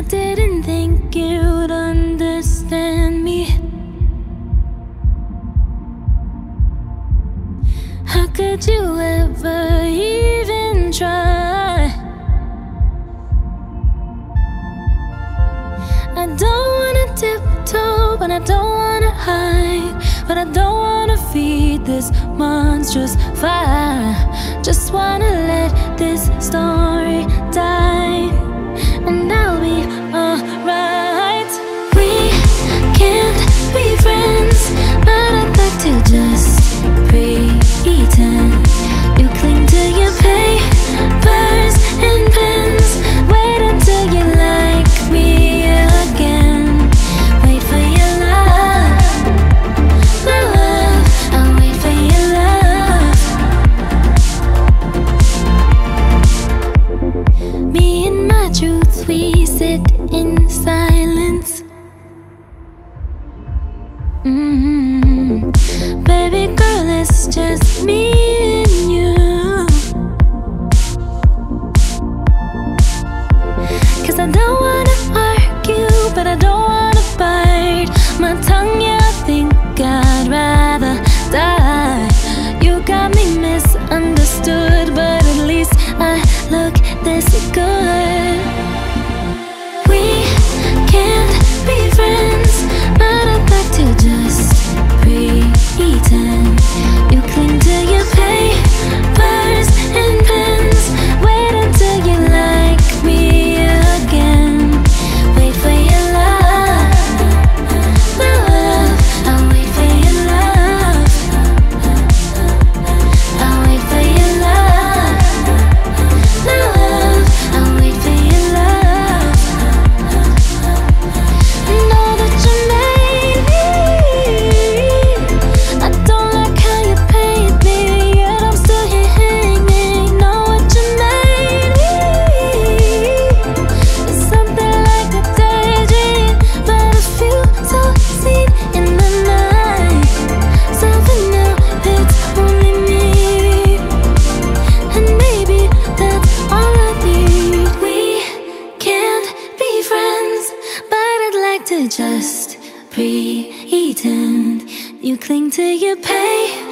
didn't think you'd understand me. How could you ever even try? I don't wanna tiptoe, but I don't wanna hide. But I don't wanna feed this monstrous fire. Just wanna let this story die. we sit in silence. -hmm. Baby girl, it's just me and you. Cause I don't wanna argue, but I don't. just pretend. You cling to your pain.